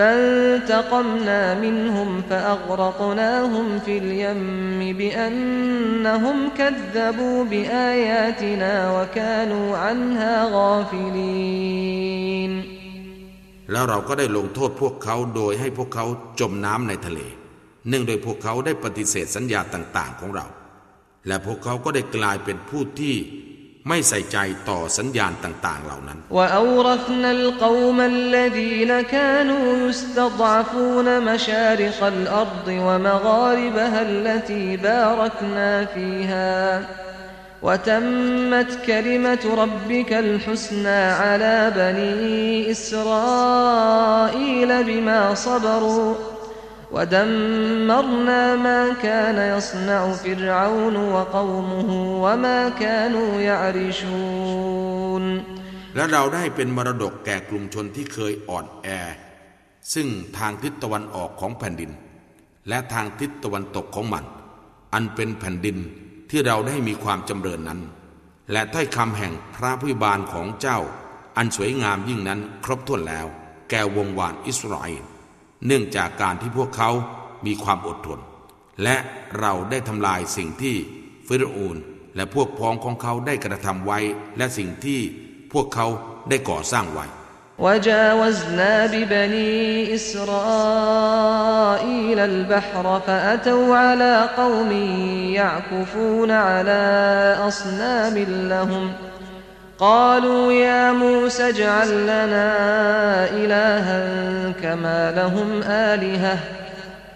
فانتقمنا منهم فأغرقناهم في اليم بأنهم كذبوا بآياتنا وكانوا عنها غافلين แล้วเราก็ได้ลงโทษพวกเขาโดยให้พวกเขาจมน้ำในทะเล เนื่องโดยพวกเขาได้ปฏิเสธสัญญาต่าง ๆ ของเรา และพวกเขาก็ได้กลายเป็นผู้ที่ ไม่ใส่ใจต่อสัญญาณต่าง ๆ เหล่านั้น وأورثنا القوم الذين كانوا يستضعفون مشارق الأرض ومغاربها التي باركنا فيها وتمت كلمة ربك الحسنى على بني إسرائيل بما صبروا ودمرنا ما كان يصنع فرعون وقومه وما كانوا يعرشون และเราได้เป็นมรดกแก่กลุ่มชนที่เคยอ่อนแอ ซึ่งทางทิศตะวันออกของแผ่นดิน และทางทิศตะวันตกของมัน อันเป็นแผ่นดินที่เราได้มีความจำเริญนั้น และถ้อยคำแห่งพระผู้บานของเจ้า อันสวยงามยิ่งนั้นครบถ้วนแล้ว แก่วงวานอิสราเอล เนื่องจากการที่พวกเขามีความอดทน และเราได้ทำลายสิ่งที่ฟิรูนและพวกพ้องของเขาได้กระทำไว้ และสิ่งที่พวกเขาได้ก่อสร้างไว้ وجاوزنا ببني إسرائيل البحر فأتوا على قوم يعكفون على أصنام لهم قالوا يا موسى اجعل لنا إلها كما لهم آلهة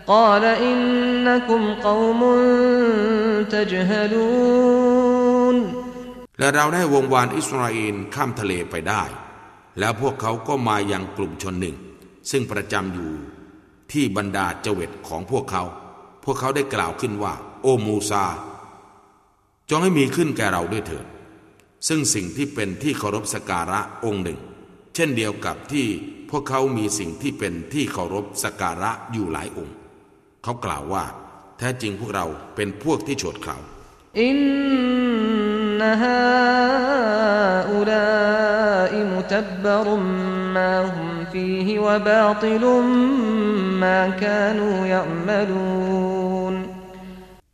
قال إنكم قوم تجهلون และเราได้วงวานอิสราเอลข้ามทะเลไปได้ แล้วพวกเขาก็มายังกลุ่มชนหนึ่ง ซึ่งประจำอยู่ที่บรรดาเจวิตของพวกเขา พวกเขาได้กล่าวขึ้นว่า โอมูซา จงให้มีขึ้นแก่เราด้วยเถิด ซึ่งสิ่งที่เป็นที่เคารพสการะองค์หนึ่ง เช่นเดียวกับที่พวกเขามีสิ่งที่เป็นที่เคารพสการะอยู่หลายองค์ เขากล่าวว่า แท้จริงพวกเราเป็นพวกที่โฉดเขาอินนฮาอุลาอิมุตับบรุมมาฮุมฟีฮิวบาติลุมมากานูยัมลูน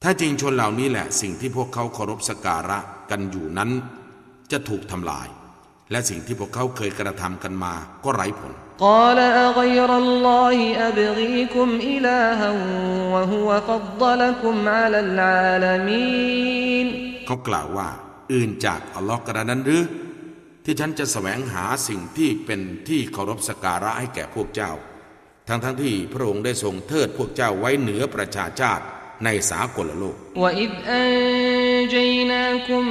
ถ้าจริงชนเหล่านี้แหละสิ่งที่พวกเขาเคารพสการะกันอยู่นั้น จะถูกทำลาย และสิ่งที่พวกเขาเคยกระทำกันมาก็ไร้ผล قال أغير الله أبغيكم إلها وهو فضلكم على العالمين เขากล่าวว่า อื่นจากอัลลอฮ์กระนั้นหรือ ที่ฉันจะแสวงหาสิ่งที่เป็นที่เคารพสกการะให้แก่พวกเจ้า ทั้งทั้งที่พระองค์ได้ทรงเทิดพวกเจ้าไว้เหนือประชาชาติในสากลโลก وإذ أنجيناكم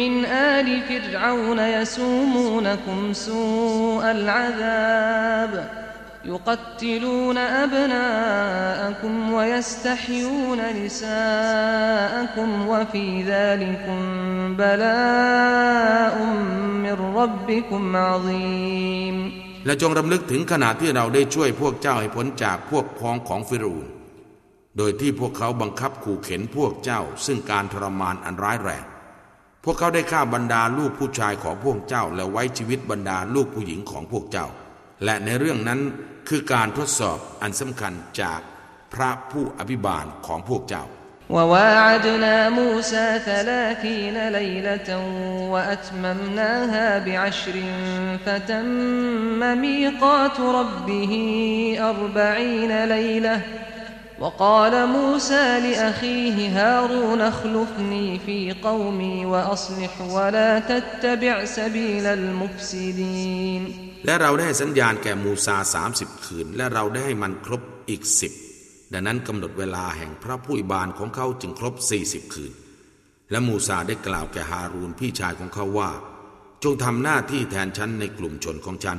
من آل فرعون يسومونكم سوء العذاب يقتلون أبناءكم ويستحيون نساءكم وفي ذلكم بلاء من ربكم عظيم และจงรำลึกถึงขณะที่เราได้ช่วยพวกเจ้าให้พ้นจากพวกพ้องของฟิรูน โดยที่พวกเขาบังคับขู่เข็นพวกเจ้า ซึ่งการทรมานอันร้ายแรง พวกเขาได้ฆ่าบรรดาลูกผู้ชายของพวกเจ้า และไว้ชีวิตบรรดาลูกผู้หญิงของพวกเจ้า และในเรื่องนั้นคือการทดสอบอันสำคัญจากพระผู้อภิบาลของพวกเจ้า وواعدنا موسى ثلاثين ليلة وأتممناها بعشر فتم ميقات ربه أربعين ليلة وقال موسى لأخيه هارون اخلفني في قومي وأصلح ولا تتبع سبيل المفسدين และเราได้ให้สัญญาณแก่มูซาสามสิบคืน และเราได้ให้มันครบอีกสิบดังนั้นกำหนดเวลาแห่งพระผู้อิบานของเขาจึงครบสี่สิบคืน และมูซาได้กล่าวแก่ฮารูนพี่ชายของเขาว่า จงทำหน้าที่แทนฉันในกลุ่มชนของฉัน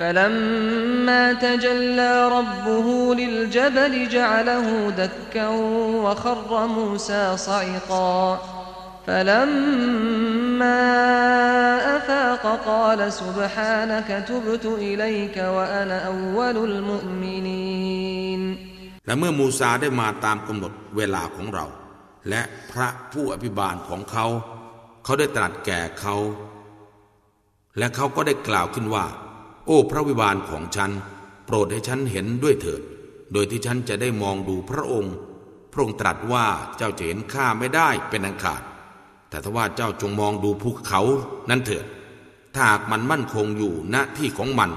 فلما تجلى ربه للجبل جعله دكا وخر موسى صعقا فلما أفاق قال سبحانك تبت إليك وأنا أول المؤمنين และเมื่อมูซาได้มาตามกำหนดเวลาของเรา และพระผู้อภิบาลของเขา เขาได้ตรัสแก่เขา และเขาก็ได้กล่าวขึ้นว่า โอ้พระวิบาลของฉัน โปรดให้ฉันเห็นด้วยเถิด โดยที่ฉันจะได้มองดูพระองค์ พระองค์ตรัสว่าเจ้าจะเห็นข้าไม่ได้เป็นอันขาด แต่ถ้าว่าเจ้าจงมองดูภูเขานั้นเถิด ถ้าหากมันมั่นคงอยู่ณที่ของมัน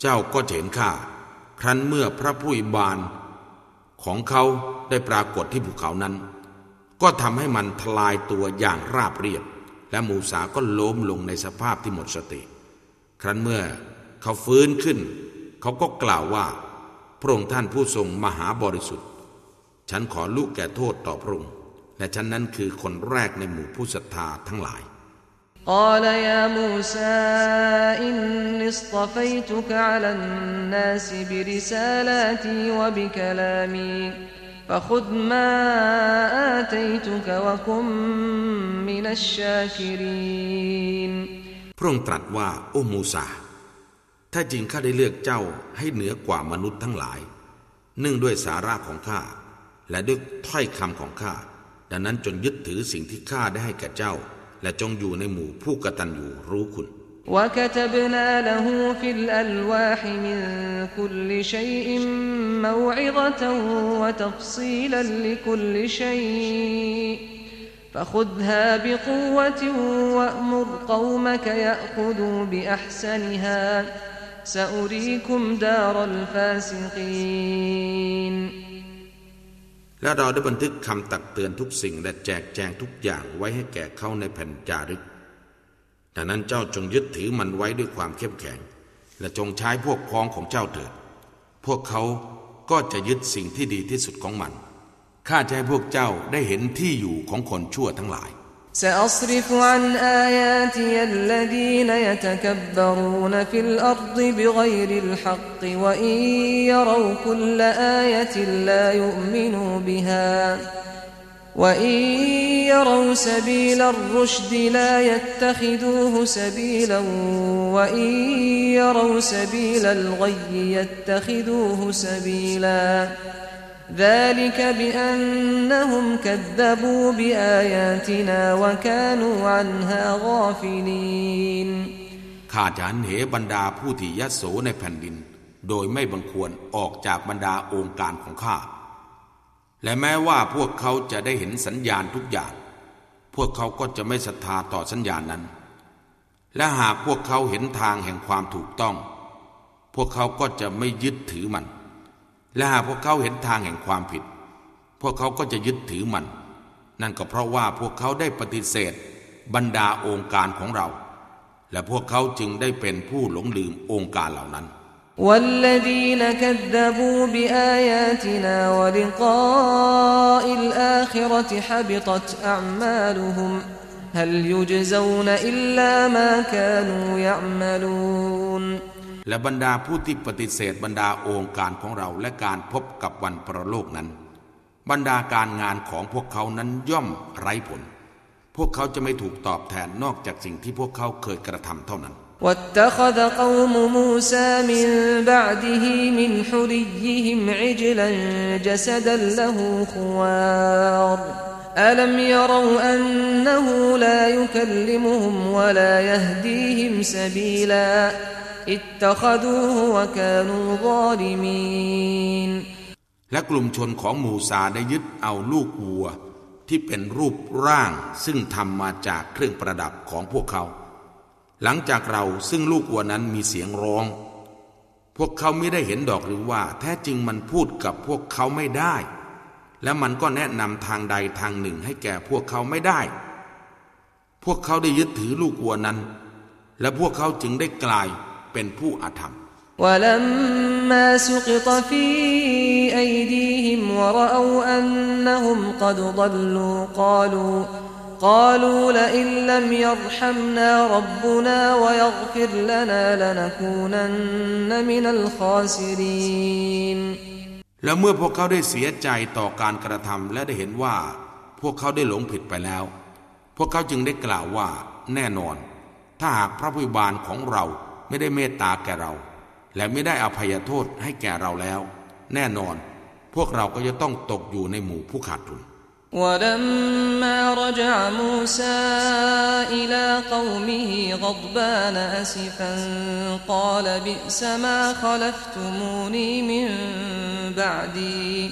เจ้าก็จะเห็นข้า ครั้นเมื่อพระผู้อิบานของเขาได้ปรากฏที่ภูเขานั้น ก็ทำให้มันทลายตัวอย่างราบเรียบ และมูสาก็ล้มลงในสภาพที่หมดสติ ครั้นเมื่อเขาฟื้นขึ้น เขาก็กล่าวว่า พระองค์ท่านผู้ทรงมหาบริสุทธิ์ ฉันขอลุแก่โทษต่อพระองค์ และฉันนั้นคือคนแรกในหมู่ผู้ศรัทธาทั้งหลาย قال يا موسى إني اصطفيتك على الناس برسالاتي وبكلامي فخذ ما آتيتك وكن من الشاكرين พระองค์ตรัสว่า โอ้มูซาถ้าจริงข้าได้เลือกเจ้าให้เหนือกว่ามนุษย์ทั้งหลาย เนื่องด้วยสาระของข้า และด้วยถ้อยคำของข้า ดังนั้นจงยึดถือสิ่งที่ข้าได้ให้แก่เจ้า และจงอยู่ในหมู่ผู้กตัญญูรู้คุณ وكتبنا له في الألواح من كل شيء موعظة وتفصيلا لكل شيء فخذها بقوة وأمر قومك يأخذوا بأحسنها سأريكم دار الفاسقين และเราได้บันทึกคำตักเตือนทุกสิ่งและแจกแจงทุกอย่างไว้ให้แก่เขาในแผ่นจารึก ดังนั้นเจ้าจงยึดถือมันไว้ด้วยความเข้มแข็ง และจงใช้พวกพ้องของเจ้าเถิด พวกเขาก็จะยึดสิ่งที่ดีที่สุดของมัน ข้าจะให้พวกเจ้าได้เห็นที่อยู่ของคนชั่วทั้งหลาย سأصرف عن آياتي الذين يتكبرون في الأرض بغير الحق وإن يروا كل آية لا يؤمنوا بها وإن يروا سبيل الرشد لا يتخذوه سبيلا وإن يروا سبيل الغي يتخذوه سبيلا ذلك بأنهم كذبوا بآياتنا وكانوا عنها غافلين ข้าจะหันเหบรรดาผู้ที่ยโสในแผ่นดิน โดยไม่บังควรออกจากบรรดาองค์การของข้า และแม้ว่าพวกเขาจะได้เห็นสัญญาณทุกอย่าง พวกเขาก็จะไม่ศรัทธาต่อสัญญาณนั้น และหากพวกเขาเห็นทางแห่งความถูกต้อง พวกเขาก็จะไม่ยึดถือมัน และหากพวกเขาเห็นทางแห่งความผิด พวกเขาก็จะยึดถือมัน นั่นก็เพราะว่าพวกเขาได้ปฏิเสธ บรรดาองค์การของเรา และพวกเขาจึงได้เป็นผู้หลงลืมองค์การเหล่านั้น والذين كذبوا بآياتنا ولقاء الآخرة حبطت أعمالهم هل يجزون إلا ما كانوا يعملون และบรรดาผู้ที่ปฏิเสธบรรดาองค์การของเราและการพบกับวันประโลกนั้น บรรดาการงานของพวกเขานั้นย่อมไร้ผล พวกเขาจะไม่ถูกตอบแทนนอกจากสิ่งที่พวกเขาเคยกระทำเท่านั้น واتخذ قوم موسى من بعده من حليهم عجلا جسدا له خوار ألم يروا أنه لا يكلمهم ولا يهديهم سبيلا اتخذوه وكانوا ظالمين และกลุ่มชนของมูซาได้ยึดเอาลูกวัว ที่เป็นรูปร่างซึ่งทำมาจากเครื่องประดับของพวกเขา หลังจากเราซึ่งลูกวัวนั้นมีเสียงร้อง พวกเขาไม่ได้เห็นดอกหรือว่า แท้จริงมันพูดกับพวกเขาไม่ได้ และมันก็แนะนำทางใดทางหนึ่งให้แก่พวกเขาไม่ได้ พวกเขาได้ยึดถือลูกวัวนั้น และพวกเขาจึงได้กลาย เป็นผู้อาธรรม ولما سقط في أيديهم ورأوا أنهم قد ضلوا قالوا قالوا لئن لم يرحمنا ربنا ويغفر لنا لنكونن من الخاسرين และเมื่อพวกเขาได้เสียใจต่อการกระทำและได้เห็นว่า พวกเขาได้หลงผิดไปแล้ว พวกเขาจึงได้กล่าวว่าแน่นอน ถ้าหากพระผู้บานของเรา ไม่ได้เมตตาแก่เรา และไม่ได้อภัยโทษให้แก่เราแล้ว แน่นอน พวกเราก็จะต้องตกอยู่ในหมู่ผู้ขาดทุน ولما رجع موسى إلى قومه غضبان أسفا قال بئس ما خلفتموني من بعدي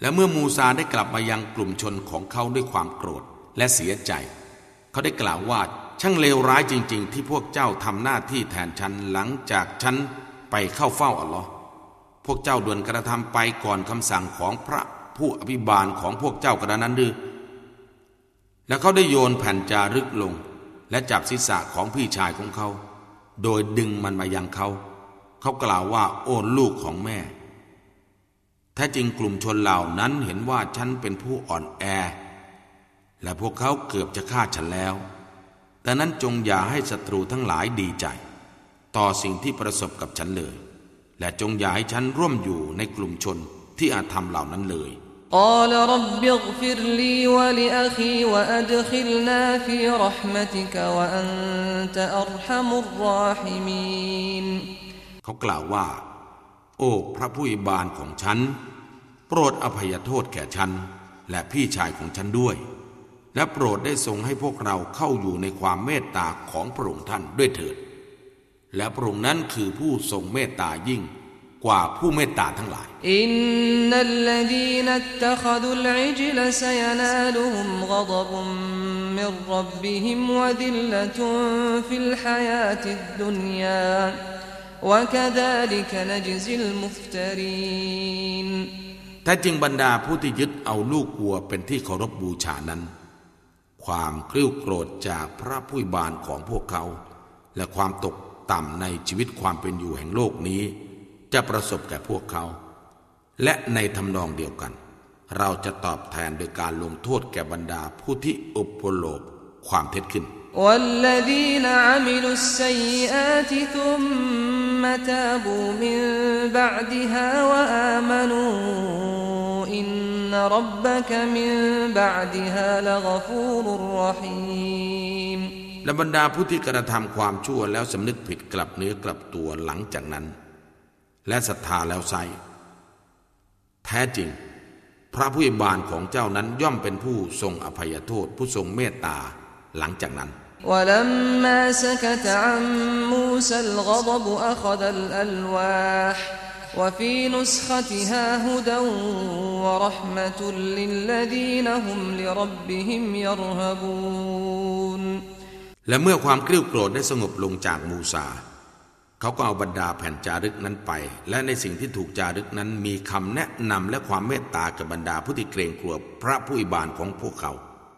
และเมื่อมูซาได้กลับมายังกลุ่มชนของเขาด้วยความโกรธและเสียใจ เขาได้กล่าวว่าช่างเลวร้ายจริง ๆ ที่พวกเจ้าทำหน้าที่แทนฉันหลังจากฉันไปเข้าเฝ้าอัลลอฮ์พวกเจ้าด่วนกระทำไปก่อนคำสั่งของพระผู้อภิบาลของพวกเจ้ากระนั้นดื้อแล้วเขาได้โยนแผ่นจารึกลง และจับศีรษะของพี่ชายของเขา โดยดึงมันมายังเขา เขากล่าวว่าโอ้ลูกของแม่ แท้จริงกลุ่มชนเหล่านั้นเห็นว่าฉันเป็นผู้อ่อนแอ และพวกเขาเกือบจะฆ่าฉันแล้ว แต่นั้นจงอย่าให้ศัตรูทั้งหลายดีใจ ต่อสิ่งที่ประสบกับฉันเลยและจงอย่าให้ฉันร่วมอยู่ในกลุ่มชนที่อาจทำเหล่านั้นเลย قال رب اغفر لي ولأخي وأدخلنا في رحمتك وأنت أرحم الراحمين เขากล่าวว่า โอ้พระผู้อิบานของฉัน โปรดอภัยโทษแก่ฉัน และพี่ชายของฉันด้วย และโปรดได้ทรงให้พวกเราเข้าอยู่ในความเมตตาของพระองค์ท่านด้วยเถิด และพระองค์นั้นคือผู้ทรงเมตตายิ่งกว่าผู้เมตตาทั้งหลาย อินนัลลดีนัตตะขดุลอิจลสยนาลุฮุมกฎบุมمن ربهم وذلة في الحياة الدنيا وكذلك نجزي المفترينแท้จริงบรรดาผู้ที่ยึดเอาลูกวัวเป็นที่เคารพบบูชานั้น ความกริ้วโกรธจากพระผู้อภิบาลของพวกเขา และความตกต่ำในชีวิตความเป็นอยู่แห่งโลกนี้ จะประสบแก่พวกเขา และในทำนองเดียวกัน เราจะตอบแทนโดยการลงโทษแก่บรรดาผู้ที่อุปโลกความเท็จขึ้น والذين عملوا السيئات ثم تابوا من بعدها وآمنوا إن ربك من بعدها لغفور رحيم และบรรดาผู้ที่กระทำความชั่วแล้วสำนึกผิดกลับเนื้อกลับตัวหลังจากนั้น และศรัทธาแล้วไซแท้จริง พระผู้บานของเจ้านั้นย่อมเป็นผู้ทรงอภัยโทษ ผู้ทรงเมตตา หลังจากนั้น ولما سكت عن موسى الغضب أخذ الألواح وفي نسختها هدى ورحمة للذين هم لربهم يرهبون และเมื่อความกริ้วโกรธได้สงบลงจากมูซา เขาก็เอาบรรดาแผ่นจารึกนั้นไป และในสิ่งที่ถูกจารึกนั้นมีคำแนะนำและความเมตตากับบรรดาผู้ที่เกรงกลัวพระผู้อิบานของพวกเขา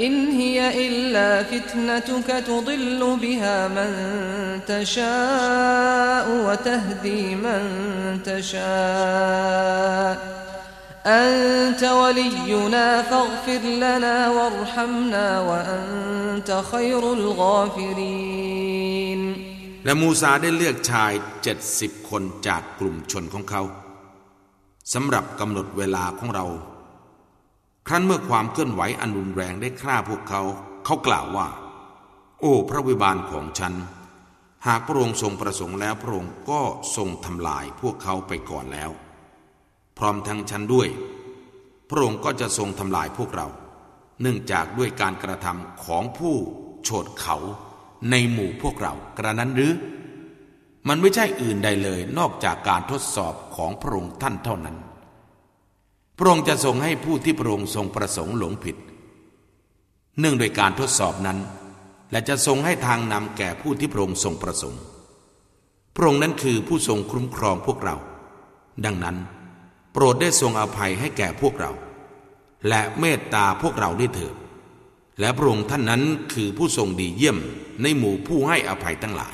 إن هي إلا فتنتك تضل بها من تشاء وتهدي من تشاء أنت ولينا فاغفر لنا وارحمنا وأنت خير الغافرين และมูซาได้เลือกชายเจ็ดสิบคนจากกลุ่มชนของเขาสำหรับกำหนดเวลาของเรา ครั้นเมื่อความเคลื่อนไหวอันรุนแรงได้ฆ่าพวกเขา เขากล่าวว่า โอ้ พระวิบาลของฉัน หากพระองค์ทรงประสงค์แล้วพระองค์ก็ทรงทำลายพวกเขาไปก่อนแล้ว พร้อมทั้งฉันด้วย พระองค์ก็จะทรงทำลายพวกเรา เนื่องจากด้วยการกระทำของผู้โฉดเขาในหมู่พวกเรากระนั้นหรือ มันไม่ใช่อื่นใดเลยนอกจากการทดสอบของพระองค์ท่านเท่านั้น พระองค์จะทรงให้ผู้ที่พระองค์ทรงประสงค์หลงผิด เนื่องโดยการทดสอบนั้น และจะทรงให้ทางนำแก่ผู้ที่พระองค์ทรงประสงค์ พระองค์นั้นคือผู้ทรงคุ้มครองพวกเรา ดังนั้น โปรดได้ทรงอภัยให้แก่พวกเรา และเมตตาพวกเราด้วยเถิดและพระองค์ท่านนั้นคือผู้ทรงดีเยี่ยมในหมู่ผู้ให้อภัยทั้งหลาย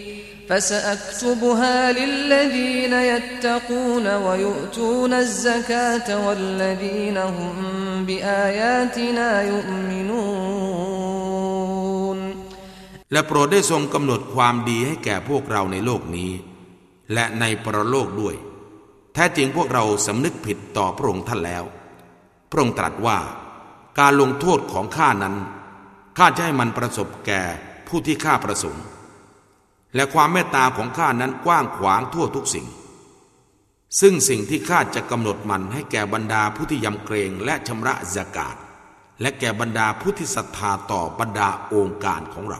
فسأكتبها للذين يتقون ويؤتون الزكاة والذين هم بآياتنا يؤمنون และโปรดได้ทรงกำหนดความดีให้แก่พวกเราในโลกนี้ และในปรโลกด้วยแท้จริงพวกเราสำนึกผิดต่อพระองค์ท่านแล้ว พระองค์ตรัสว่า การลงโทษของข้านั้นข้าจะให้มันประสบแก่ผู้ที่ข้าประสงค์ และความเมตตาของข้านั้นกว้างขวางทั่วทุกสิ่ง ซึ่งสิ่งที่ข้าจะกำหนดมันให้แก่บรรดาผู้ที่ยำเกรงและชำระสกาศและแก่บรรดาผู้ที่ศรัทธาต่อบรรดาองค์การของเรา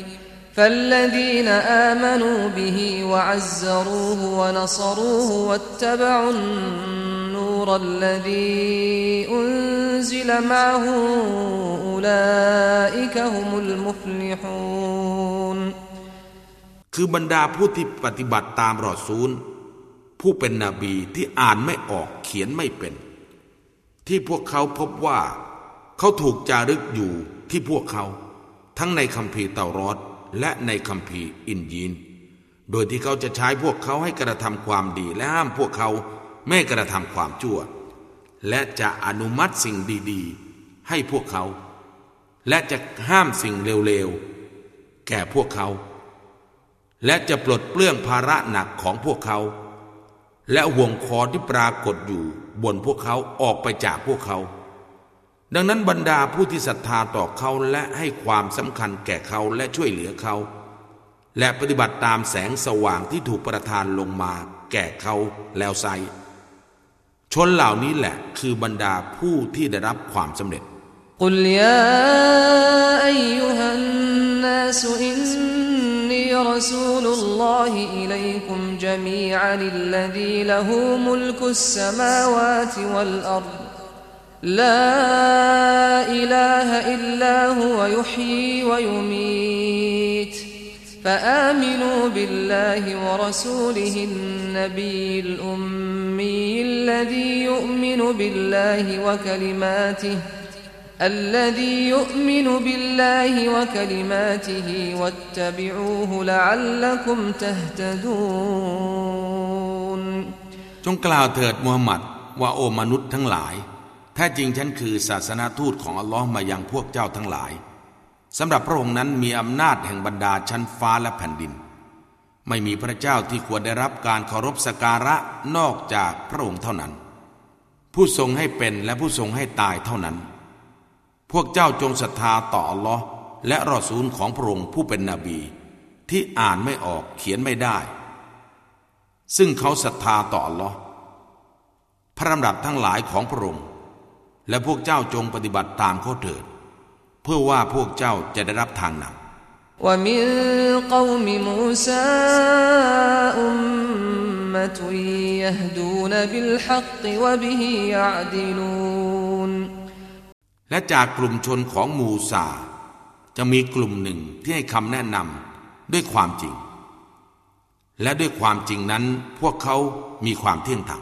فالذين آمنوا به وعزروه ونصروه واتبعوا النور الذي أنزل معه أولئك هم المفلحون คือบรรดาผู้ที่ปฏิบัติตามรอซูล ผู้เป็นนบีที่อ่านไม่ออกเขียนไม่เป็น ที่พวกเขาพบว่า เขาถูกจารึกอยู่ที่พวกเขา ทั้งในคำพีเตารอด และในคำพีอินยีน โดยที่เขาจะใช้พวกเขาให้กระทำความดีและห้ามพวกเขาไม่กระทำความชั่ว และจะอนุมัติสิ่งดีๆ ให้พวกเขา และจะห้ามสิ่งเลวๆ แก่พวกเขา และจะปลดเปลื้องภาระหนักของพวกเขา และห่วงคอที่ปรากฏอยู่บนพวกเขาออกไปจากพวกเขา ดังนั้นบรรดาผู้ที่ศรัทธาต่อเขาและให้ความสำคัญแก่เขาและช่วยเหลือเขา และปฏิบัติตามแสงสว่างที่ถูกประทานลงมา แก่เขาแล้วไซชนเหล่านี้แหละคือบรรดาผู้ที่ได้รับความสำเร็จกุลยาอัยยุฮันนาสอินนีรสูลุลลอฮิอิลัยคุมจมีอันลลดีละหูมุลกุสสมาวาติวัลอัรด لا إله إلا هو يحيي ويميت فآمنوا بالله ورسوله النبي الأمي الذي يؤمن بالله وكلماته الذي يؤمن بالله وكلماته واتبعوه لعلكم تهتدون จงกล่าวเถิดมูฮัมหมัดว่าโอมนุษย์ทั้งหลายแ ท้จริงฉันคือศาสนาทูตของอัลลอฮ์มายังพวกเจ้าทั้งหลายสำหรับพระองค์นั้นมีอำนาจแห่งบรรดาชั้นฟ้าและแผ่นดิน ไม่มีพระเจ้าที่ควรได้รับการเคารพสักการะนอกจากพระองค์เท่านั้น ผู้ทรงให้เป็นและผู้ทรงให้ตายเท่านั้น พวกเจ้าจงศรัทธาต่ออัลลอฮ์และรอซูลของพระองค์ผู้เป็นนบี ที่อ่านไม่ออกเขียนไม่ได้ ซึ่งเขาศรัทธาต่ออัลลอฮ์พระดำรัสทั้งหลายของพระองค์ และพวกเจ้าจงปฏิบัติตามข้อเถิด เพื่อว่าพวกเจ้าจะได้รับทางนำและมีกลุ่มมูซาอุมมะตุยฮดูนบิลฮักวบิฮิยะดิลูนและจากกลุ่มชนของมูซา จะมีกลุ่มหนึ่งที่ให้คำแนะนำด้วยความจริง และด้วยความจริงนั้นพวกเขามีความเที่ยงธรรม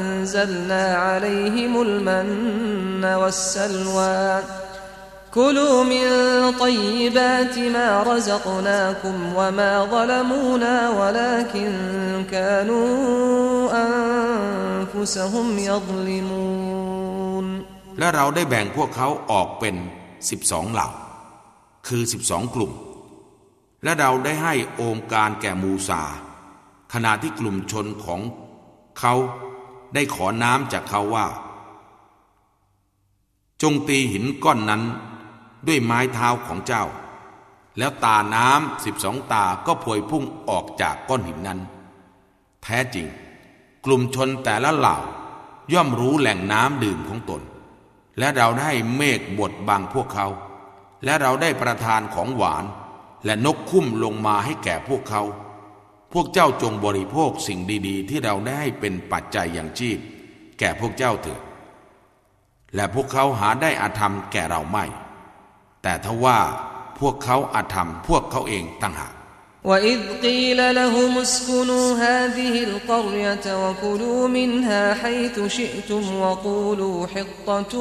وأنزلنا عليهم المن والسلوى كلوا من طيبات ما رزقناكم وما ظلمونا ولكن كانوا أنفسهم يظلمون และเราได้แบ่งพวกเขาออกเป็นสิบสองเหล่า คือสิบสองกลุ่ม และเราได้ให้โอมการแก่มูซา ขณะที่กลุ่มชนของเขา ได้ขอน้ำจากเขาว่า จงตีหินก้อนนั้นด้วยไม้เท้าของเจ้า แล้วตาน้ำสิบสองตาก็พวยพุ่งออกจากก้อนหินนั้น แท้จริง กลุ่มชนแต่ละเหล่าย่อมรู้แหล่งน้ำดื่มของตน และเราได้เมฆบดบังพวกเขา และเราได้ประทานของหวาน และนกคุ้มลงมาให้แก่พวกเขา พวกเจ้าจงบริโภคสิ่งดีๆ ที่เราได้ให้เป็นปัจจัยอย่างชีพ แก่พวกเจ้าเถิด และพวกเขาหาได้อาธรรมแก่เราไม่แต่ทว่าพวกเขาอาธรรมพวกเขาเองต่างหาก وإذ قيل لهم اسكنوا هذه القرية وكلوا منها حيث شئتم وقولوا حطة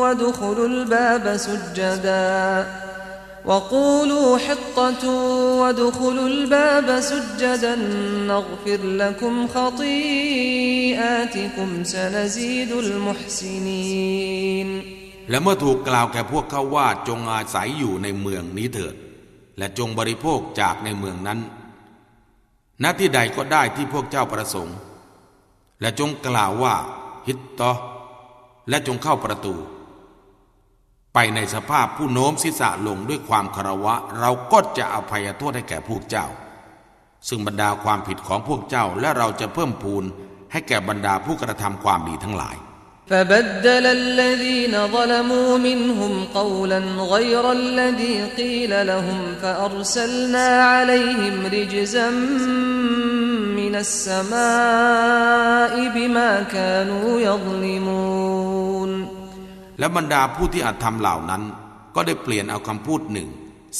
وادخلوا الباب سجدا وقولوا حطة وادخلوا الباب سجدا نغفر لكم خطيئاتكم سنزيد المحسنين และเมื่อถูกกล่าวแก่พวกเขาว่าจงอาศัยอยู่ในเมืองนี้เถิด และจงบริโภคจากในเมืองนั้น ณที่ใดก็ได้ที่พวกเจ้าประสงค์ และจงกล่าวว่าฮิตตอและจงเข้าประตู ไปในสภาพผู้โน้มศีรษะลงด้วยความคารวะ เราก็จะอภัยโทษให้แก่พวกเจ้า ซึ่งบรรดาความผิดของพวกเจ้าและเราจะเพิ่มพูนให้แก่บรรดาผู้กระทำความดีทั้งหลาย فبدل الذين ظلموا منهم قولا غير الذي قيل لهم فأرسلنا عليهم رجزا من السماء بما كانوا يظلمون และบรรดาผู้ที่อาจทำเหล่านั้น ก็ได้เปลี่ยนเอาคำพูดหนึ่ง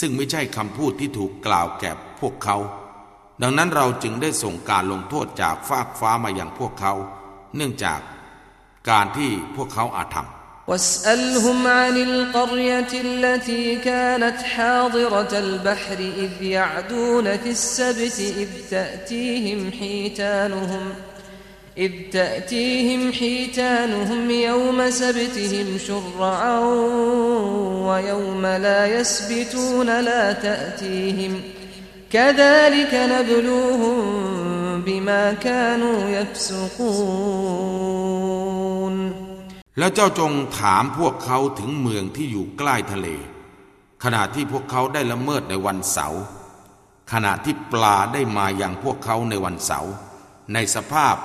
ซึ่งไม่ใช่คำพูดที่ถูกกล่าวแก่พวกเขา ดังนั้นเราจึงได้ส่งการลงโทษจากฟากฟ้ามาอย่างพวกเขา เนื่องจากการที่พวกเขาอาจทำ واسألهم عن القرية التي كانت حاضرة البحر إذ يعدون في السبت إذ تأتيهم حيتانهم إذ تأتيهم حيتانهم يوم سبتهم شرعا ويوم لا يسبتون لا تأتيهم كذلك نبلوهم بما كانوا يفسقون แล้วเจ้าจงถามพวกเขาถึงเมืองที่อยู่ใกล้ทะเล ขณะที่พวกเขาได้ละเมิดในวันเสาร์ขณะที่ปลาได้มาอย่างพวกเขาในวันเสาร์ในสภาพ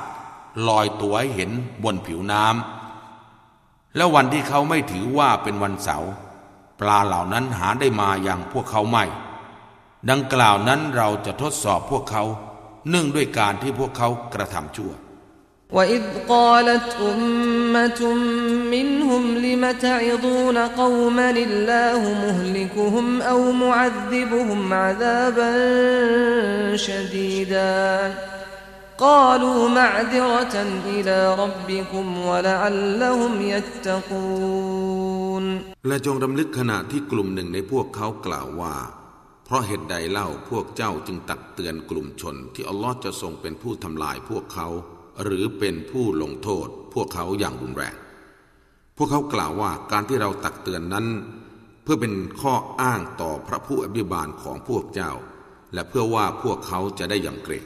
ลอยตัวให้เห็นบนผิวน้ำและวันที่เขาไม่ถือว่าเป็นวันเสาร์ปลาเหล่านั้นหาได้มาอย่างพวกเขาไม่ ดังกล่าวนั้นเราจะทดสอบพวกเขาเนื่องด้วยการที่พวกเขากระทำชั่ว وإذ قالت أمة منهم لم تعظون قوما الله مهلكهم أو معذبهم عذابا شديدا قالوا معذرة إلى ربكم ولعلهم يتقون และจงรำลึกขณะที่กลุ่มหนึ่งในพวกเขากล่าวว่า เพราะเหตุใดเล่าพวกเจ้าจึงตักเตือนกลุ่มชน ที่อัลลอฮ์จะทรงเป็นผู้ทำลายพวกเขา หรือเป็นผู้ลงโทษ พวกเขาอย่างรุนแรง พวกเขากล่าวว่าการที่เราตักเตือนนั้น พื่อเป็นข้ออ้างต่อพระผู้อภิบาลของพวกเจ้า และเพื่อว่าพวกเขาจะได้ยำเกรง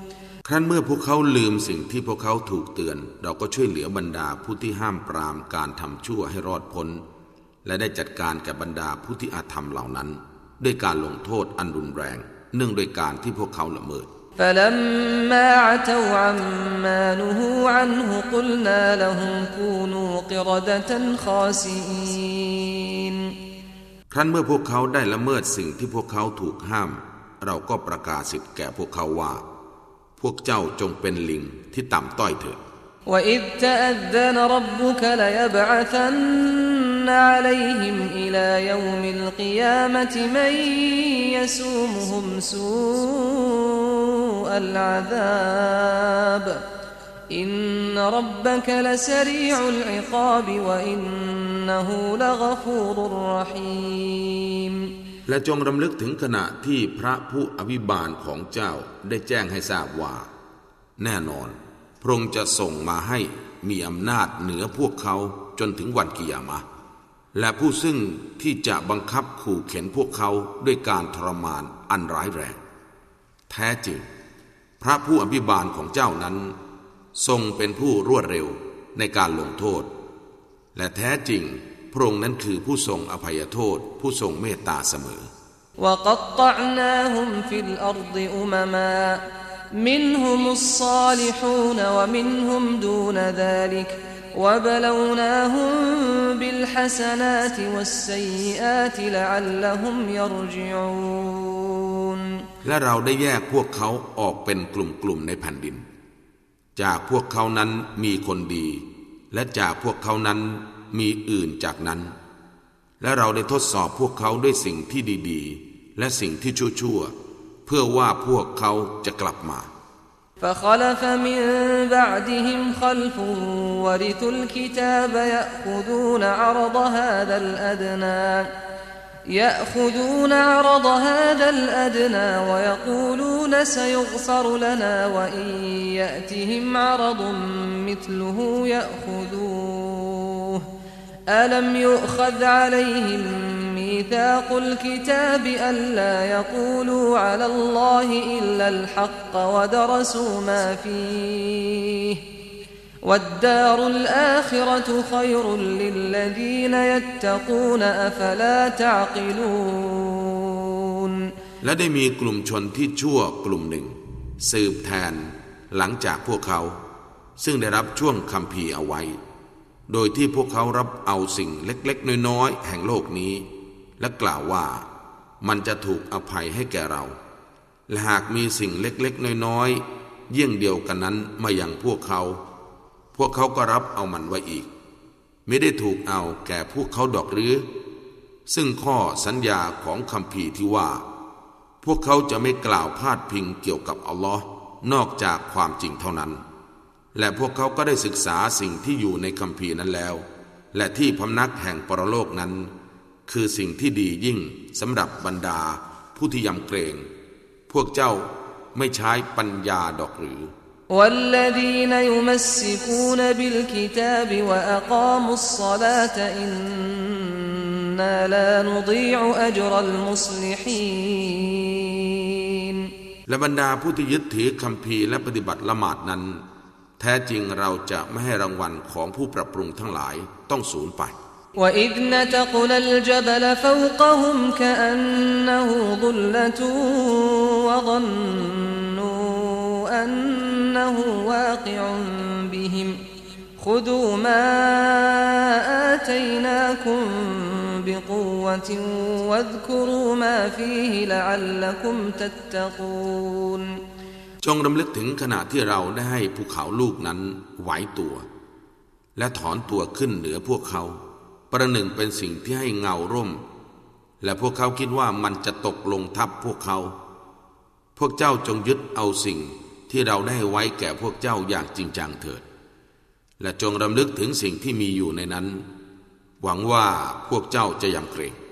ครั้นเมื่อพวกเขาลืมสิ่งที่พวกเขาถูกเตือน เราก็ช่วยเหลือบรรดาผู้ที่ห้ามปรามการทำชั่วให้รอดพ้น และได้จัดการกับบรรดาผู้ที่อาธรรมเหล่านั้น ด้วยการลงโทษอันรุนแรง เนื่องโดยการที่พวกเขาละเมิด فلما عتوا عما نهوا عنه قلنا لهم كونوا قردة خاسئين ครั้นเมื่อพวกเขาได้ละเมิดสิ่งที่พวกเขาถูกห้าม เราก็ประกาศสิทธิ์แก่พวกเขาว่า พวกเจ้าจงเป็นลิงที่ต่ำต้อยเถิด وإذ تأذن ربك ليبعثن عليهم إلى يوم القيامة من يسومهم سوء العذاب إن ربك لسريع العقاب وإنه لغفور رحيم และจงรำลึกถึงขณะที่พระผู้อภิบาลของเจ้าได้แจ้งให้ทราบว่า แน่นอน พระองค์จะส่งมาให้มีอำนาจเหนือพวกเขาจนถึงวันกิยามะ และผู้ซึ่งที่จะบังคับขู่เข็นพวกเขาด้วยการทรมานอันร้ายแรง แท้จริง พระผู้อภิบาลของเจ้านั้น ทรงเป็นผู้รวดเร็วในการลงโทษ และแท้จริง พระองค์นั้นคือผู้ทรงอภัยโทษ ผู้ทรงเมตตาเสมอ وقطعناهم في الأرض أمما منهم الصالحون ومنهم دون ذلك وبلوناهم بالحسنات والسيئات لعلهم يرجعون และเราได้แยกพวกเขาออกเป็นกลุ่มๆในแผ่นดิน จากพวกเขานั้นมีคนดี และจากพวกเขานั้น มีอื่นจากนั้น และเราได้ทดสอบพวกเขาด้วยสิ่งที่ดีๆ และสิ่งที่ชั่วๆ เพื่อว่าพวกเขาจะกลับมา فخلف من بعدهم خلف ورثوا الكتاب يأخذون عرض هذا الأدنى يأخذون عرض هذا الأدنى ويقولون سيغفر لنا وإن يأتهم عرض مثله يأخذوه ألم يؤخذ عليهم ميثاق الكتاب ألا يقولوا على الله إلا الحق ودرسوا ما فيه والدار الآخرة خير للذين يتقون أفلا تعقلون และได้มีกลุ่มชนที่ชั่วกลุ่มหนึ่ง สืบแทนหลังจากพวกเขา ซึ่งได้รับช่วงคำพีร์เอาไว้ โดยที่พวกเขารับเอาสิ่งเล็กๆ น้อยๆ แห่งโลกนี้ และกล่าวว่ามันจะถูกอภัยให้แก่เรา และหากมีสิ่งเล็กๆ น้อยๆ เยี่ยงเดียวกันนั้นมาอย่างพวกเขา พวกเขาก็รับเอามันไว้อีก ไม่ได้ถูกเอาแก่พวกเขาดอกหรือ ซึ่งข้อสัญญาของคำพีที่ว่า พวกเขาจะไม่กล่าวพาดพิงเกี่ยวกับอัลลอฮ์นอกจากความจริงเท่านั้น และพวกเขาก็ได้ศึกษาสิ่งที่อยู่ในคำพีร์นั้นแล้ว และที่พำนักแห่งปรโลกนั้น คือสิ่งที่ดียิ่งสำหรับบรรดาผู้ที่ยำเกรง พวกเจ้าไม่ใช้ปัญญาดอกหรือ والذين يمسكون بالكتاب وأقاموا الصلاة إنا لا نضيع أجر المصلحين และบรรดาผู้ที่ยึดถือคำพีร์และปฏิบัติละหมาดนั้น แท้จริงเราจะไม่ให้รางวัลของผู้ปรับปรุงทั้งหลายต้องสูญไป وإذ نتقنا الجبل فوقهم كأنه ظلة وظنوا أنه واقع بهم خذوا ما آتيناكم بقوة واذكروا ما فيه لعلكم تتقون จงรำลึกถึงขณะที่เราได้ให้ภูเขาลูกนั้นไหวตัว และถอนตัวขึ้นเหนือพวกเขา ประหนึ่งเป็นสิ่งที่ให้เงาร่ม และพวกเขาคิดว่ามันจะตกลงทับพวกเขา พวกเจ้าจงยึดเอาสิ่งที่เราได้ไว้แก่พวกเจ้าอย่างจริงจังเถิด และจงรำลึกถึงสิ่งที่มีอยู่ในนั้น หวังว่าพวกเจ้าจะยำเกรง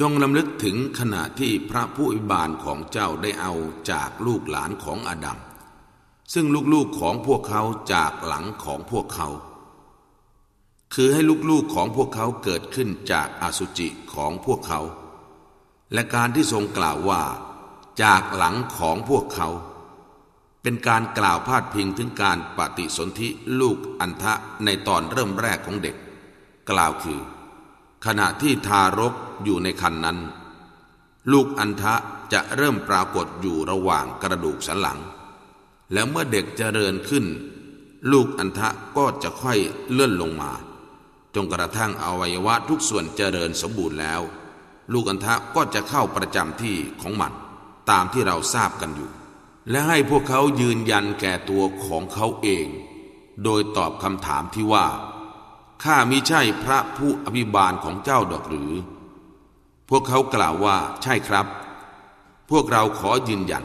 จงลำลึกถึงขณะที่พระผู้อิบานของเจ้าได้เอาจากลูกหลานของอาดัม ซึ่งลูกๆของพวกเขาจากหลังของพวกเขา คือให้ลูกๆของพวกเขาเกิดขึ้นจากอสุจิของพวกเขา และการที่ทรงกล่าวว่า จากหลังของพวกเขา เป็นการกล่าวพาดพิงถึงการปฏิสนธิลูกอันทะในตอนเริ่มแรกของเด็ก กล่าวคือ ขณะที่ทารกอยู่ในคันนั้น ลูกอันทะจะเริ่มปรากฏอยู่ระหว่างกระดูกสันหลัง แล้วเมื่อเด็กเจริญขึ้น ลูกอันทะก็จะค่อยเลื่อนลงมา จนกระทั่งอวัยวะทุกส่วนเจริญสมบูรณ์แล้ว ลูกอันทะก็จะเข้าประจำที่ของมัน ตามที่เราทราบกันอยู่ และให้พวกเขายืนยันแก่ตัวของเขาเอง โดยตอบคำถามที่ว่า ข้ามิใช่พระผู้อภิบาลของเจ้าดอกหรือ พวกเขากล่าวว่าใช่ครับ พวกเราขอยืนยัน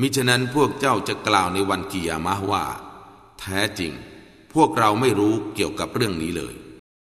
มิฉะนั้นพวกเจ้าจะกล่าวในวันกิยามะว่า แท้จริง พวกเราไม่รู้เกี่ยวกับเรื่องนี้เลย